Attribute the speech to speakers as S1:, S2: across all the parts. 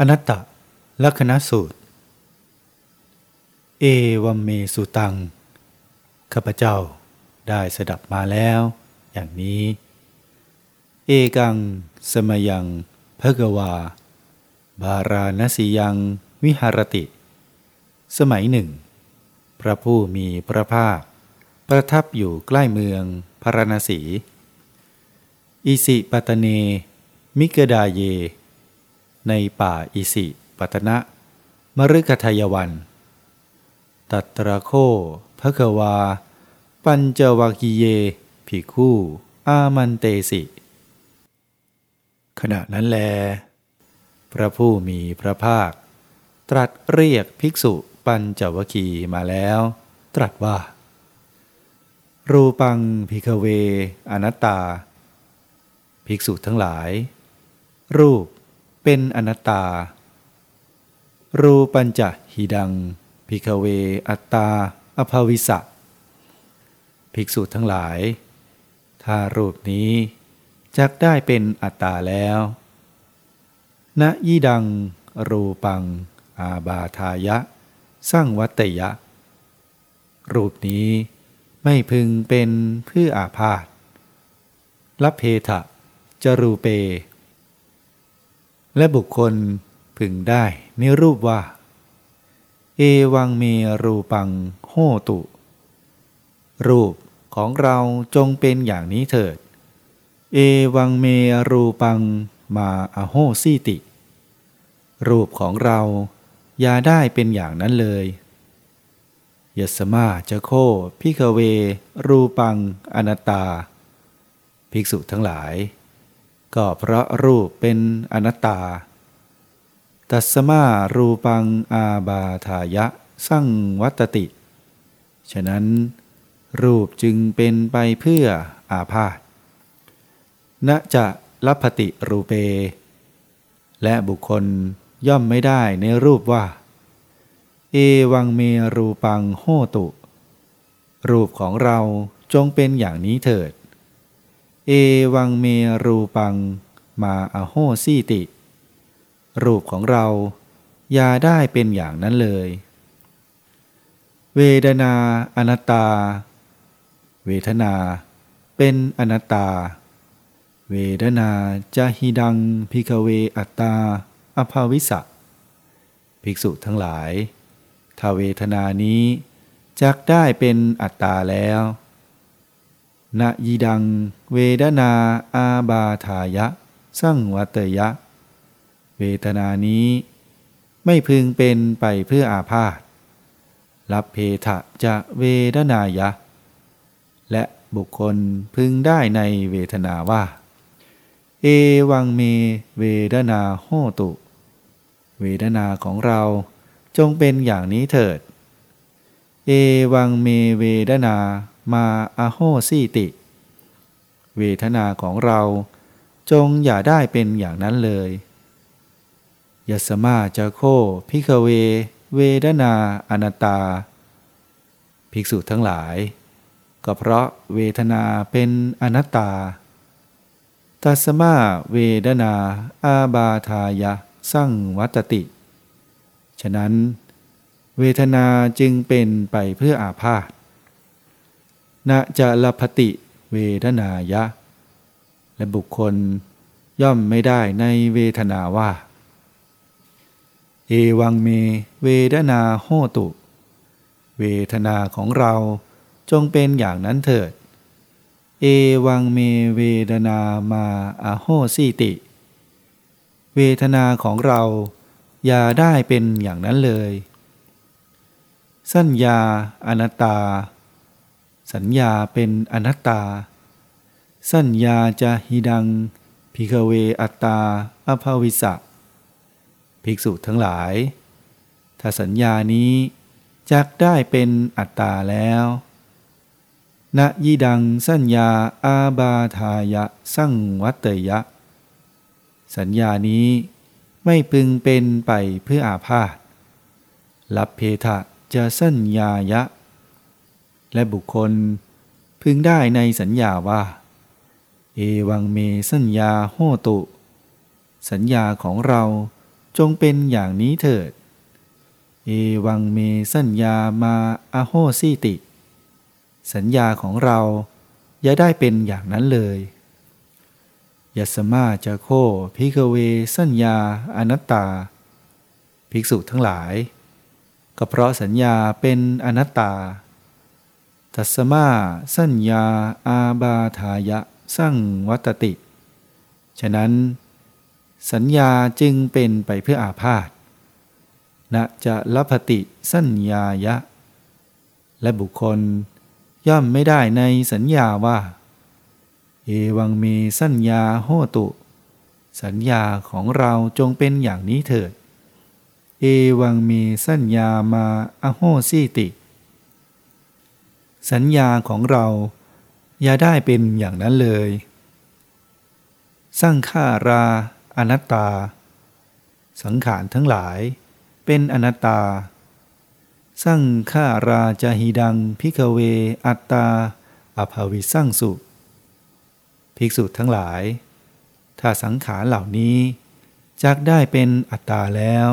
S1: อนัตตลักษณสูตร เอวัมเมสุตัง ข้าพเจ้าได้สดับมาแล้ว อย่างนี้ เอกัง สมยังพระกวา บาราณสียังวิหารติ สมัยหนึ่ง พระผู้มีพระภาค ประทับอยู่ใกล้เมืองพาราณสี อิสิปตเน มิกดาเย ในป่าอิสิปตนะมฤคทายวัน ตัตระโคพระควา ปัญจวัคีเยภิกคู่อามันเตสิ ขณะนั้นแล พระผู้มีพระภาค ตรัสเรียกภิกษุปัญจวคีมาแล้ว ตรัสว่า รูปังพิกเว อนัตตา ภิกษุทั้งหลาย รูป เป็นอนัตตา รูปัญจหิดัง พิกเว อัตตา อภวิสะภิกษุทั้งหลาย ถ้ารูปนี้จักได้เป็นอัตตาแล้วณยี่ดัง รูปัง อาบาทายะ สร้างวัตยะ รูปนี้ไม่พึงเป็นเพื่ออาพาธลับเพทะจรูเป และบุคคลพึงได้ในรูปว่า เอวังเมรูปังโหตุ รูปของเราจงเป็นอย่างนี้เถิด เอวังเมรูปังมาอโหสิติ รูปของเราอย่าได้เป็นอย่างนั้นเลยยสมาจะโคพิกเว รูปังอนัตตา ภิกษุทั้งหลาย ก็เพราะรูปเป็นอนัตตา ตัสมารูปังอาบาทายะสั่งวัตติ ฉะนั้นรูปจึงเป็นไปเพื่ออาพาธณจะลัพติรูเป และบุคคลย่อมไม่ได้ในรูปว่า เอวังเมรูปังโหตุ รูปของเราจงเป็นอย่างนี้เถิด เอวังเมรูปัง มาอโหสีติ รูปของเราอย่าได้เป็นอย่างนั้นเลย เวดนาอนัตตา เวทนา เป็นอนัตตา เวดนาจะหิดังพิกเวอัตตา อภาวิสะภิกษุทั้งหลายถ้าเวทนานี้จักได้เป็นอัตตาแล้ว ณยีดัง เวดนาอาบาทายะ สั่งวัตยะ เวทนานี้ไม่พึงเป็นไปเพื่ออาพาธรับเพทะจะเวดนายะ และบุคคลพึงได้ในเวทนาว่า เอวังเมเวดนาโหตุ เวทนาของเราจงเป็นอย่างนี้เถิด เอวังเมเวดนามาอโหสิติ เวทนาของเรา จงอย่าได้เป็นอย่างนั้นเลยยสมาจะโคพิกเว เวดนาอนัตตา ภิกษุทั้งหลาย ก็เพราะเวทนาเป็นอนัตตาตัสมาเวดนาอาบาทายะสั่งวัตติ ฉะนั้น เวทนาจึงเป็นไปเพื่ออาพาธณจะลพติ เวทนายะ และบุคคลย่อมไม่ได้ในเวทนาว่า เอวังเมเวทนาโหตุ เวทนาของเราจงเป็นอย่างนั้นเถิด เอวังเมเวทนามาอาโหสิติ เวทนาของเราอย่าได้เป็นอย่างนั้นเลย สัญญาอนัตตา สัญญาเป็นอนัตตา สัญญาจะหิดังพิกเวอัตตาอภาวิสะภิกษุทั้งหลาย ถ้าสัญญานี้จักได้เป็นอัตตาแล้วณยีดังสัญญาอาบาทายะสั่งวัตเตยะ สัญญานี้ไม่พึงเป็นไปเพื่ออาพาธลับเพทะจะสัญญายะ และบุคคลพึงได้ในสัญญาว่า เอวังเมสัญญาโหตุ สัญญาของเราจงเป็นอย่างนี้เถิด เอวังเมสัญญามาอโหสิติ สัญญาของเราอย่าได้เป็นอย่างนั้นเลยยัสมาจะโคพิกเวสัญญาอนัตตา ภิกษุทั้งหลาย ก็เพราะสัญญาเป็นอนัตตา ทัสมาสัญญาอาบาทายะสั่งวัตติ ฉะนั้น สัญญาจึงเป็นไปเพื่ออาพาธณจะลพติสัญญายะ และบุคคลย่อมไม่ได้ในสัญญาว่า เอวังมีสัญญาโหตุ สัญญาของเราจงเป็นอย่างนี้เถิด เอวังมีสัญญามาอโหสิติ สัญญาของเรา อย่าได้เป็นอย่างนั้นเลย สร้างฆาราอนัตตา สังขารทั้งหลาย เป็นอนัตตา สร้างฆาราจาหิดังพิกเว อัตตาอภาวิสร้างสุภิกษุทั้งหลาย ถ้าสังขารเหล่านี้จักได้เป็นอัตตาแล้ว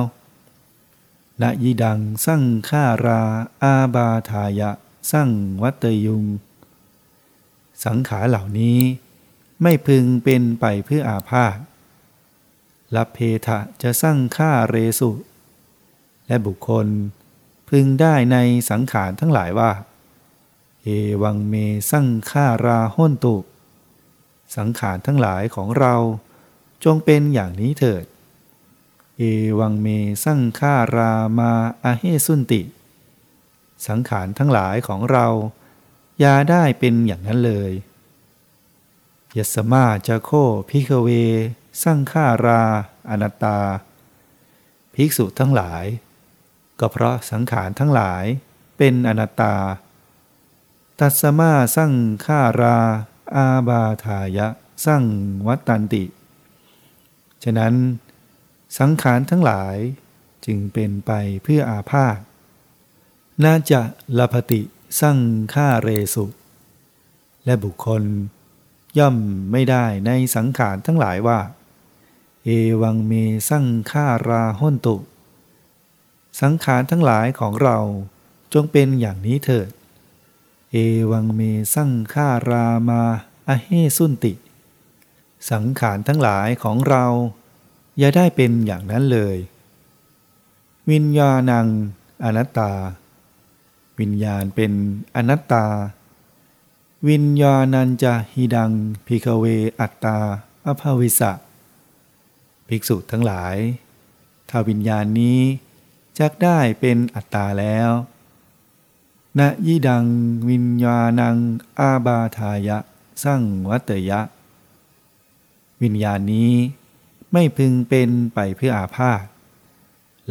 S1: ณยิดังสร้างฆาราอาบาทายะ สร้างวัตยุง สังขารเหล่านี้ไม่พึงเป็นไปเพื่ออาพาธลับเพทะจะสร้างฆ่าเรสุ และบุคคลพึงได้ในสังขารทั้งหลายว่า เอวังเมสร้างฆ่าราห้นตุ สังขารทั้งหลายของเราจงเป็นอย่างนี้เถิด เอวังเมสร้างฆ่ารามาอาเฮสุนติ สังขารทั้งหลายของเราย่าได้เป็นอย่างนั้นเลยยสมาจะโคพิกเว สร้างฆาราอนัตตา ภิกษุทั้งหลาย ก็เพราะสังขารทั้งหลายเป็นอนัตตา ตัสมาสร้างฆาราอาบาทายะสร้างวัตตันติ ฉะนั้น สังขารทั้งหลายจึงเป็นไปเพื่ออาพาธ น่าจะลพติสร้างฆ่าเรสุ และบุคคล ย่อมไม่ได้ในสังขารทั้งหลายว่า เอวังเมสร้างฆ่าราห้นตุ สังขารทั้งหลายของเราจงเป็นอย่างนี้เถิด เอวังเมสร้างฆ่ารามาอเฮสุนติ สังขารทั้งหลายของเรา อย่าได้เป็นอย่างนั้นเลย วิญญาณังอนัตตา วิญญาณเป็นอนัตตา วิญญาณัญจะหิดังพิกเวอัตตาอภาวิสะภิกษุทั้งหลาย ถ้าวิญญาณนี้จักได้เป็นอัตตาแล้วณยิดังวิญญาณังอาบาทายะสร้างวัตยะ วิญญาณนี้ไม่พึงเป็นไปเพื่ออาพาธ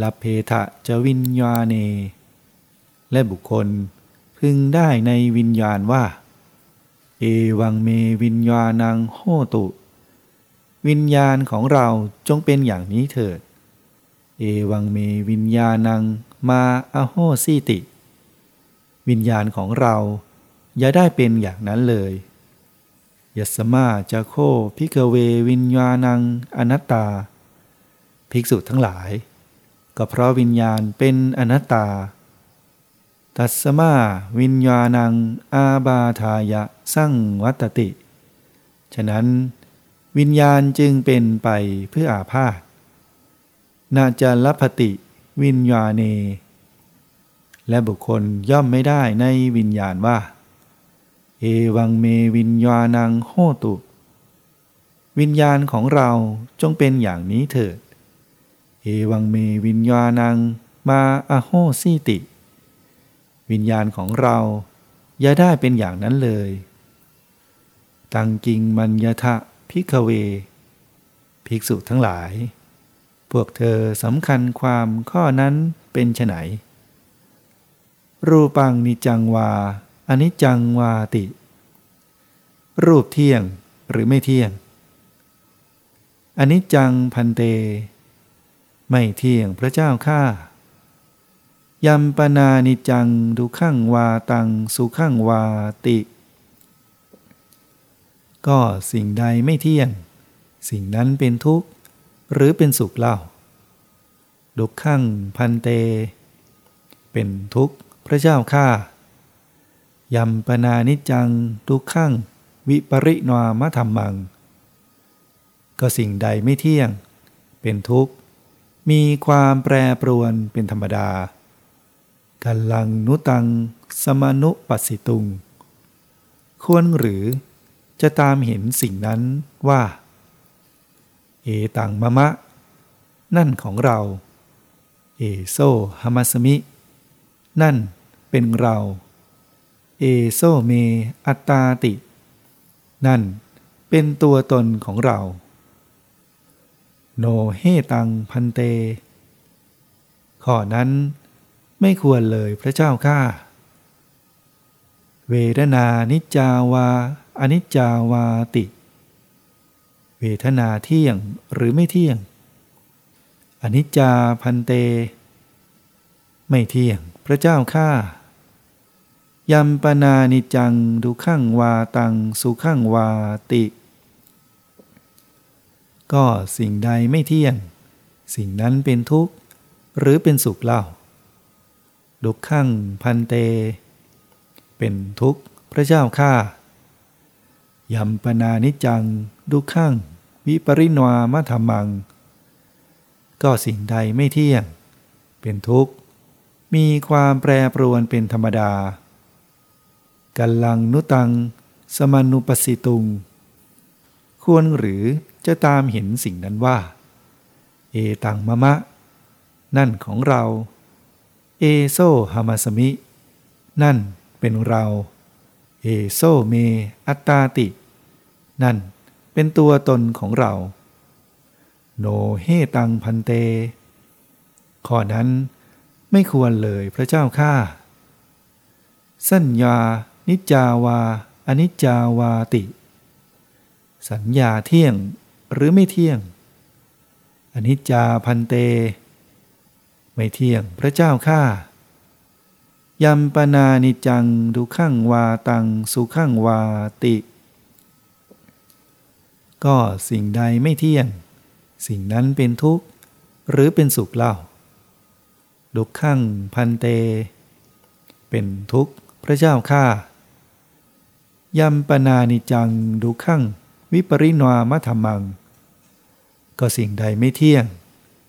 S1: ลับเพทะจะวิญญาเน และบุคคลพึงได้ในวิญญาณว่า เอวังเมวิญญาณังโหตุ วิญญาณของเราจงเป็นอย่างนี้เถิด เอวังเมวิญญาณังมาอโหสิติ วิญญาณของเราอย่าได้เป็นอย่างนั้นเลยยัสมาจะโคพิกเววิญญาณังอนัตตา ภิกษุทั้งหลาย ก็เพราะวิญญาณเป็นอนัตตา ตัสมาวิญญาณังอาบาทายะสั่งวัตติ ฉะนั้น วิญญาณจึงเป็นไปเพื่ออาพาธนาจะลพติวิญญาเน และบุคคลย่อมไม่ได้ในวิญญาณว่า เอวังเมวิญญาณังโหตุ วิญญาณของเราจงเป็นอย่างนี้เถิด เอวังเมวิญญาณังมาอโหสิติ วิญญาณของเรา อย่าได้เป็นอย่างนั้นเลย ตังกิงมัญญทะพิกเว ภิกษุทั้งหลาย พวกเธอสำคัญความข้อนั้นเป็นไฉนรูปังนิจังวาอนิจังวาติ รูปเที่ยงหรือไม่เที่ยงอนิจจังพันเต ไม่เที่ยงพระเจ้าข้า ยัมปนานิจังดุขังวาตังสุขังวาติ ก็สิ่งใดไม่เที่ยง สิ่งนั้นเป็นทุกข์ หรือเป็นสุขเล่าดุขังพันเต เป็นทุกข์พระเจ้าข้ายัมปนานิจังทุกขังวิปริณามธรรมัง ก็สิ่งใดไม่เที่ยง เป็นทุกข์ มีความแปรปรวนเป็นธรรมดา กัลลังนุตัง สมานุปัสสิตุง ควรหรือจะตามเห็นสิ่งนั้นว่า เอตังมะมะ นั่นของเรา เอโซฮามาสมิ นั่นเป็นเรา เอโซเมอัตตาติ นั่นเป็นตัวตนของเรา โนเฮตังพันเต ข้อนั้น ไม่ควรเลยพระเจ้าข้าเวทนานิจาวาอนิจจาวาติ เวทนาเที่ยงหรือไม่เที่ยง อนิจจาพันเต ไม่เที่ยงพระเจ้าข้ายัมปนานิจังดุขังวาตังสุขังวาติ ก็สิ่งใดไม่เที่ยง สิ่งนั้นเป็นทุกข์ หรือเป็นสุขเล่า ดุขังพันเต เป็นทุกข์พระเจ้าข้ายัมปนานิจัง ดุขังวิปริณวามธรรมัง ก็สิ่งใดไม่เที่ยง เป็นทุกข์ มีความแปรปรวนเป็นธรรมดากัลลังนุตัง สมานุปสิตุง ควรหรือจะตามเห็นสิ่งนั้นว่า เอตังมะมะ นั่นของเรา เอโซฮามาสมิ นั่นเป็นเรา เอโซเม อัตตาติ นั่นเป็นตัวตนของเรา โนเฮตังพันเต ข้อนั้นไม่ควรเลยพระเจ้าข้าสัญญา นิจาวา อนิจจาวาติ สัญญาเที่ยงหรือไม่เที่ยง อนิจจาพันเต ไม่เที่ยงพระเจ้าข้ายัมปนานิจังดุขังวาตังสุขังวาติ ก็สิ่งใดไม่เที่ยง สิ่งนั้นเป็นทุกข์ หรือเป็นสุขเล่าดุขังพันเต เป็นทุกข์พระเจ้าข้ายัมปนานิจังดุขังวิปริณวามธรรมัง ก็สิ่งใดไม่เที่ยง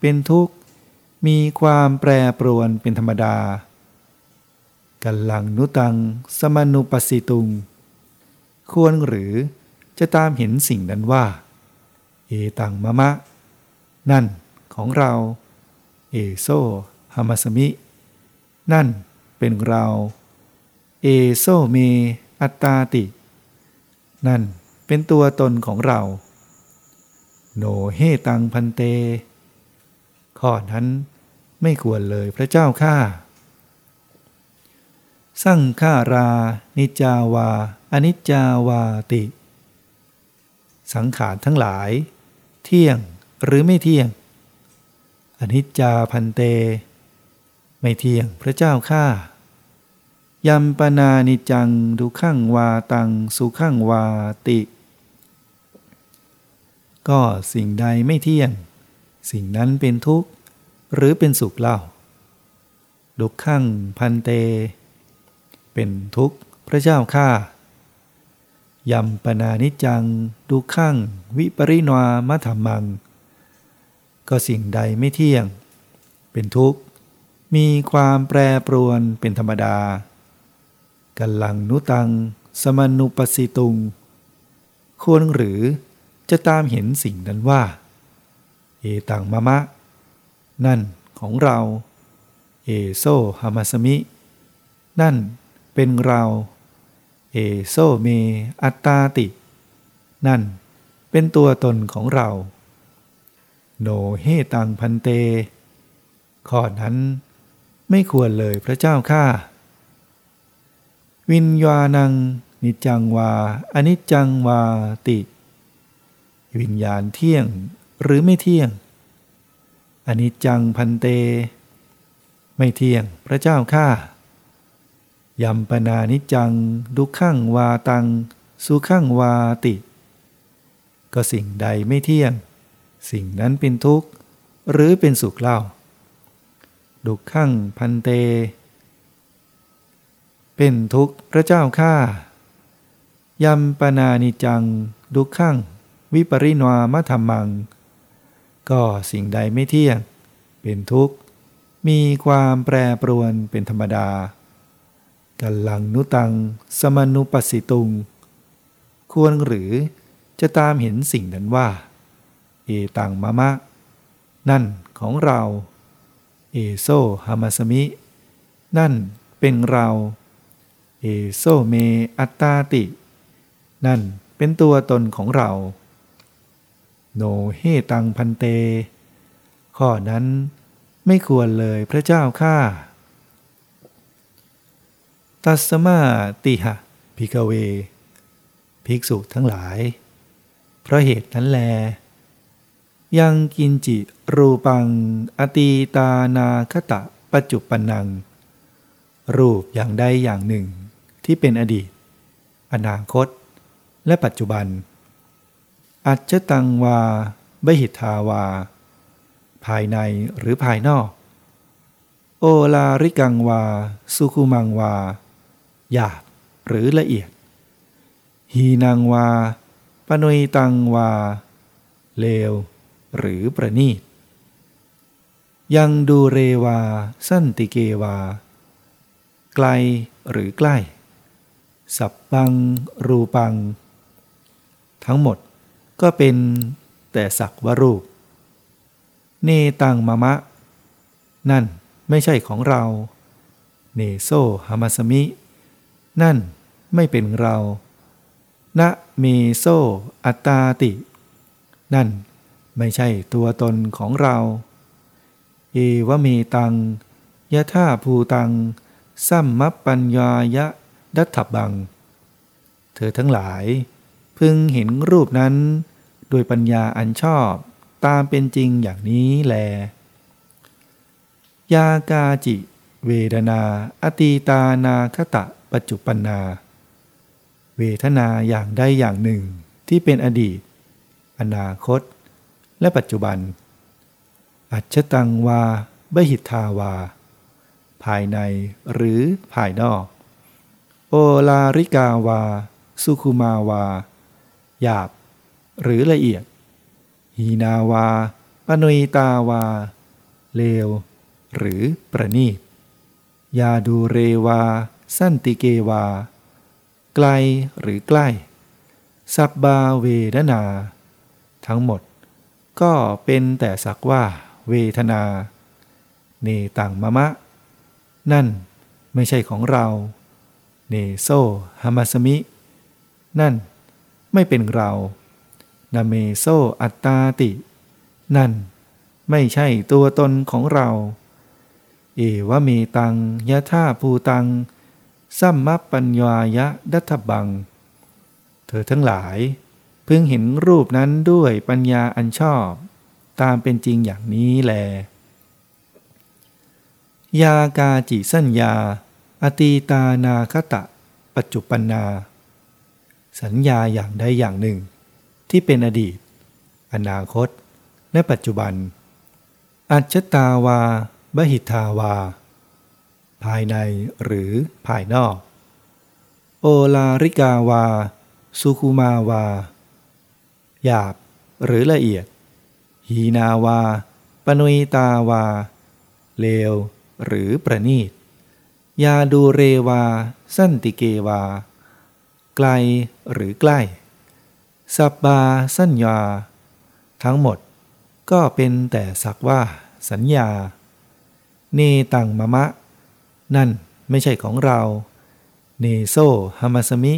S1: เป็นทุกข์ มีความแปรปรวนเป็นธรรมดากัลลังนุตัง สมนุปสิตุง ควรหรือจะตามเห็นสิ่งนั้นว่า เอตังมะมะ นั่นของเรา เอโซฮามาสมิ นั่นเป็นเรา เอโซเม อัตตาติ นั่นเป็นตัวตนของเรา โนเฮตังพันเต ข้อนั้น ไม่ควรเลยพระเจ้าข้าสั่งฆารา นิจาวา อนิจจาวาติ สังขารทั้งหลาย เที่ยงหรือไม่เที่ยง อนิจจาพันเต ไม่เที่ยงพระเจ้าข้ายัมปนานิจังดุขังวาตังสุขังวาติ ก็สิ่งใดไม่เที่ยง สิ่งนั้นเป็นทุกข์ หรือเป็นสุขเล่า ดุขังพันเต เป็นทุกข์พระเจ้าข้ายัมปนานิจังดุขังวิปริณวามธรรมัง ก็สิ่งใดไม่เที่ยง เป็นทุกข์ มีความแปรปรวนเป็นธรรมดากัลลังนุตัง สมนุปสิตุง ควรหรือจะตามเห็นสิ่งนั้นว่า เอตังมะมะ นั่นของเรา เอโซฮามาสมิ นั่นเป็นเรา เอโซเมอัตตาติ นั่นเป็นตัวตนของเรา โนเฮตังพันเต ข้อนั้นไม่ควรเลยพระเจ้าข้าวิญญาณัง นิจังวาอนิจจังวาติ วิญญาณเที่ยงหรือไม่เที่ยง อนิจจังพันเต ไม่เที่ยงพระเจ้าข้ายัมปนานิจังดุขังวาตัง สุขังวาติ ก็สิ่งใดไม่เที่ยง สิ่งนั้นเป็นทุกข์ หรือเป็นสุขเล่า ดุขังพันเต เป็นทุกข์พระเจ้าข้ายัมปนานิจังดุขังวิปริณามธรรมัง ก็สิ่งใดไม่เที่ยง เป็นทุกข์ มีความแปรปรวนเป็นธรรมดากัลลังนุตัง สมนุปสิตุง ควรหรือจะตามเห็นสิ่งนั้นว่า เอตังมะมะ นั่นของเรา เอโซฮามาสมิ นั่นเป็นเรา เอโซเมอัตตาติ นั่นเป็นตัวตนของเรา โนเฮตังพันเต ข้อนั้นไม่ควรเลยพระเจ้าข้าตัสมาติหะพิกเว ภิกษุทั้งหลาย เพราะเหตุนั้นแล ยังกินจิรูปัง อตีตานาคตะปัจจุปนัง รูปอย่างใดอย่างหนึ่งที่เป็นอดีต อนาคต และปัจจุบัน อัจจตังวาบหิทาวา ภายในหรือภายนอก โอลาริกังวา สุคุมังวา หยาบหรือละเอียด หีนางวา ปนุยตังวา เลว หรือประณีต ยังดูเรวา สั้นติเกวา ไกลหรือใกล้ สับปัง รูปัง ทั้งหมด ก็เป็นแต่สักวรูป เนตังมะมะ นั่นไม่ใช่ของเรา เนโซฮามาสมิ นั่นไม่เป็นเรานะเมโซอัตตาติ นั่นไม่ใช่ตัวตนของเรา เอวเมตังยะท่าภูตัง สัมมัปปัญญายะดัตถบัง เธอทั้งหลาย พึงเห็นรูปนั้น ด้วยปัญญาอันชอบตามเป็นจริงอย่างนี้แล ยากาจิ เวดนา อตีตานาคตะปัจจุปนา เวทนาอย่างใดอย่างหนึ่งที่เป็นอดีต อนาคต และปัจจุบัน อัจฉตังวา บหิทาวา ภายในหรือภายนอก โอลาริกาวา สุคุมาวา หยาบ หรือละเอียด หีนาวา ปนุยตาวา เลว หรือประณีต ยาดูเรวา สั้นติเกวา ไกลหรือใกล้ สับบาเวดนา ทั้งหมด ก็เป็นแต่สักว่าเวทนา เนตังมะมะ นั่นไม่ใช่ของเรา เนโซฮามาสมิ นั่นไม่เป็นเรา นาเมโซอัตตาติ นั่น ไม่ใช่ตัวตนของเรา เอวเมตังยะท่าภูตัง สัมมปัญญายะดัตบัง เธอทั้งหลาย เพิ่งเห็นรูปนั้นด้วยปัญญาอันชอบ ตามเป็นจริงอย่างนี้แล ยากาจิสัญญา อตีตานาคตะ ปัจจุปนา สัญญาอย่างใดอย่างหนึ่ง ที่เป็นอดีต อนาคต และปัจจุบัน อัจฉตาวา บหิทาวา ภายในหรือภายนอก โอลาริกาวา สุคุมาวา หยาบหรือละเอียด หีนาวา ปนุยตาวา เลว หรือประณีต ยาดูเรวา สั้นติเกวา ไกลหรือใกล้ สับบาสัญญา ทั้งหมดก็เป็นแต่สักว่าสัญญา เนตังมะมะ นั่นไม่ใช่ของเรา เนโซฮามาสมิ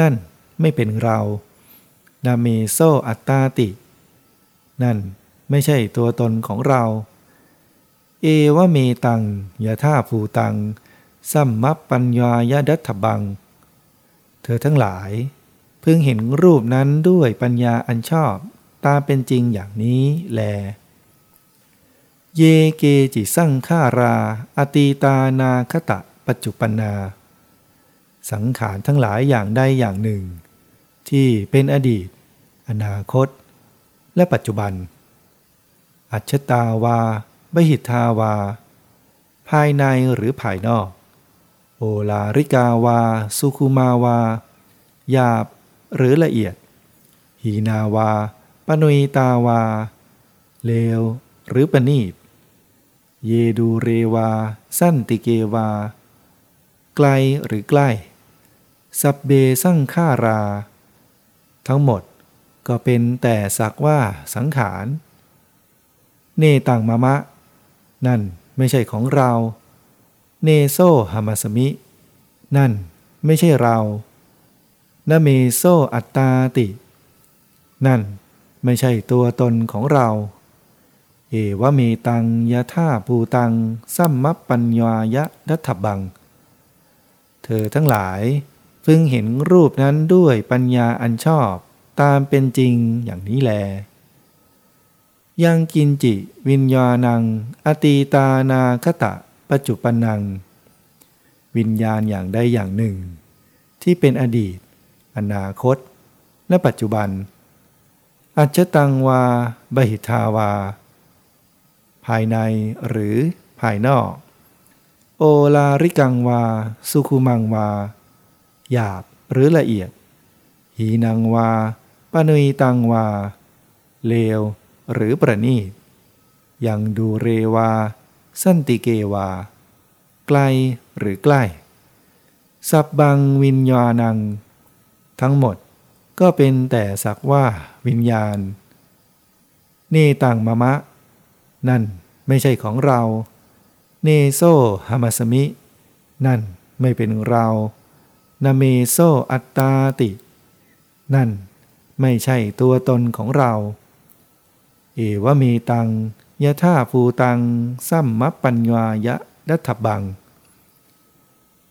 S1: นั่นไม่เป็นเรานาเมโซอัตตาติ นั่นไม่ใช่ตัวตนของเรา เอวเมตังยะท่าภูตัง สัมมัปปัญญายดัตถบัง เธอทั้งหลาย พึงเห็นรูปนั้นด้วยปัญญาอันชอบตามเป็นจริงอย่างนี้แล เยเกจิสั่งฆารา อตีตานาคตะปัจจุปนา สังขารทั้งหลายอย่างใดอย่างหนึ่ง ที่เป็นอดีต อนาคต และปัจจุบัน อัจฉตาวา บหิทาวา ภายในหรือภายนอก โอลาริกาวา สุคุมาวาหยาบ หรือละเอียด หีนาวา ปนุยตาวา เลว หรือปณีตเยดูเรวา สั้นติเกวา ไกลหรือใกล้ สับเบสั่งฆ่ารา ทั้งหมดก็เป็นแต่สักว่าสังขาร เนตังมะมะ นั่นไม่ใช่ของเรา เนโซหามาสมิ นั่นไม่ใช่เรา นเมโซอัตตาติ นั่นไม่ใช่ตัวตนของเรา เอวเมตังยะท่าภูตัง สัมมัปปัญญายะดัถบัง เธอทั้งหลายพึงเห็นรูปนั้นด้วยปัญญาอันชอบตามเป็นจริงอย่างนี้แล ยังกินจิวิญญาณัง อตีตานาคตะปัจจุปนัง วิญญาณอย่างใดอย่างหนึ่ง ที่เป็นอดีต อนาคต และปัจจุบัน อัจตังวา บหิทาวา ภายในหรือภายนอก โอลาริกังวา สุคุมังวา หยาบหรือละเอียด หีนังวาปนุยตังวา เลว หรือประนีต ยังดูเรวา สันติเกวา ไกลหรือใกล้สับบังวิญญาณัง ทั้งหมดก็เป็นแต่สักว่าวิญญาณ นี่ตังมะมะ นั่นไม่ใช่ของเรา เนโซฮามาสมิ นั่นไม่เป็นเรานาเมโซอัตตาติ นั่นไม่ใช่ตัวตนของเรา เอวเมตังยะท่าภูตังสัมมัปปัญญายะดัตถบัง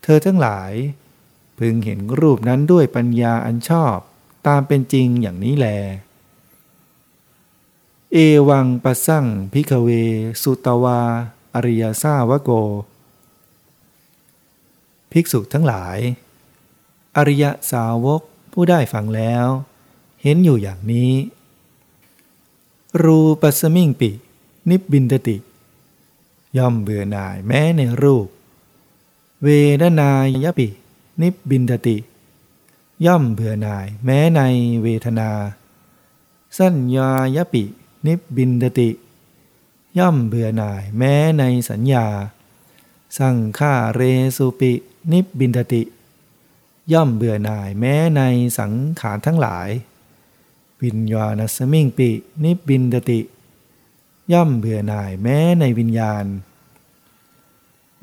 S1: เธอทั้งหลาย พึงเห็นรูปนั้นด้วยปัญญาอันชอบ ตามเป็นจริงอย่างนี้แล เอวังปัสสั่งพิกเว สุตวา อริยสาวโก ภิกษุทั้งหลาย อริยสาวกผู้ได้ฟังแล้ว เห็นอยู่อย่างนี้ รูปัสมิงปิ นิบบินตติย่อมเบื่อหน่ายแม้ในรูป เวดนายปิ นิบบินตติ ย่อมเบื่อหน่ายแม้ในเวทนา สัญญายปิ นิบบินตติ ย่อมเบื่อหน่ายแม้ในสัญญา สังฆาเรสุปิ นิบบินตติ ย่อมเบื่อหน่ายแม้ในสังขารทั้งหลาย วิญญาณสมิงปิ นิบินดติ ย่อมเบื่อหน่ายแม้ในวิญญาณ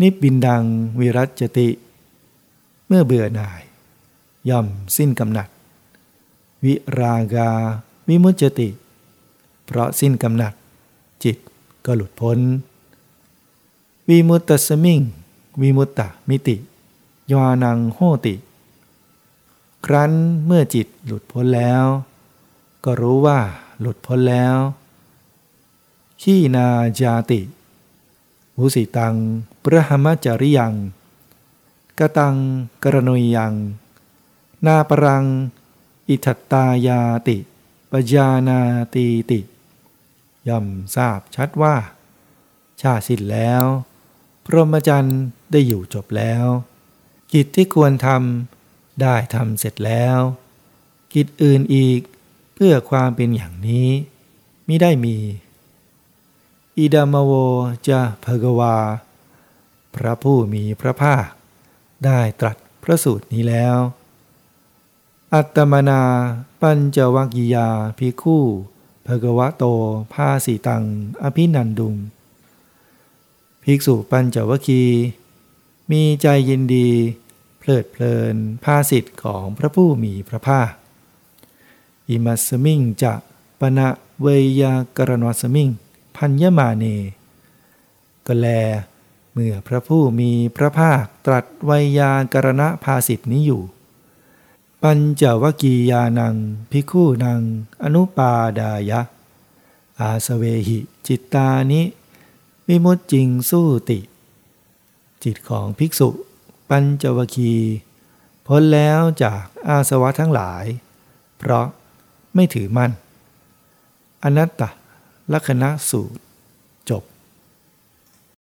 S1: นิบินดังวิรัจติ เมื่อเบื่อหน่าย ย่อมสิ้นกำหนัด วิรากา วิมุจติ เพราะสิ้นกำหนัด จิตก็หลุดพ้น วิมุตตสมิง วิมุตตมิติ ยานังโหติ ครั้นเมื่อจิตหลุดพ้นแล้ว ก็รู้ว่าหลุดพ้นแล้วขี้นาจาติมุสิตังประหมจาริยัง กตังกรณุยยัง นาปรัง อิทัตตายาติปญานาตีติ ย่อมทราบชัดว่า ชาสิ้นแล้ว พรหมจรรย์ได้อยู่จบแล้ว กิจที่ควรทำได้ทำเสร็จแล้ว กิจอื่นอีกเพื่อความเป็นอย่างนี้มิได้มีอิดามโวจะภกวา พระผู้มีพระภาค ได้ตรัสพระสูตรนี้แล้ว อัตมนา ปัญจวัคคียาภิคู่ภกวะโตภาสีตัง อภินันดุง ภิกษุปัญจวัคคี มีใจยินดี เพลิดเพลินภาสิทธิ์ของพระผู้มีพระภาคอิมัสมิงจะปณะเวยากรณวสมิง พัญญมาเน ก็แล เมื่อพระผู้มีพระภาคตรัสไวยากรณภาสิทธินี้อยู่ ปัญจวกียานัง พิคู่นัง อนุปาดายะ อาสเวหิจิตตานิวิมุตจิงสู้ติ จิตของภิกษุ ปัญจวคีพ้นแล้วจากอาสวะทั้งหลาย เพราะไม่ถือมั่น อนัตตลักษณะสูตรจบ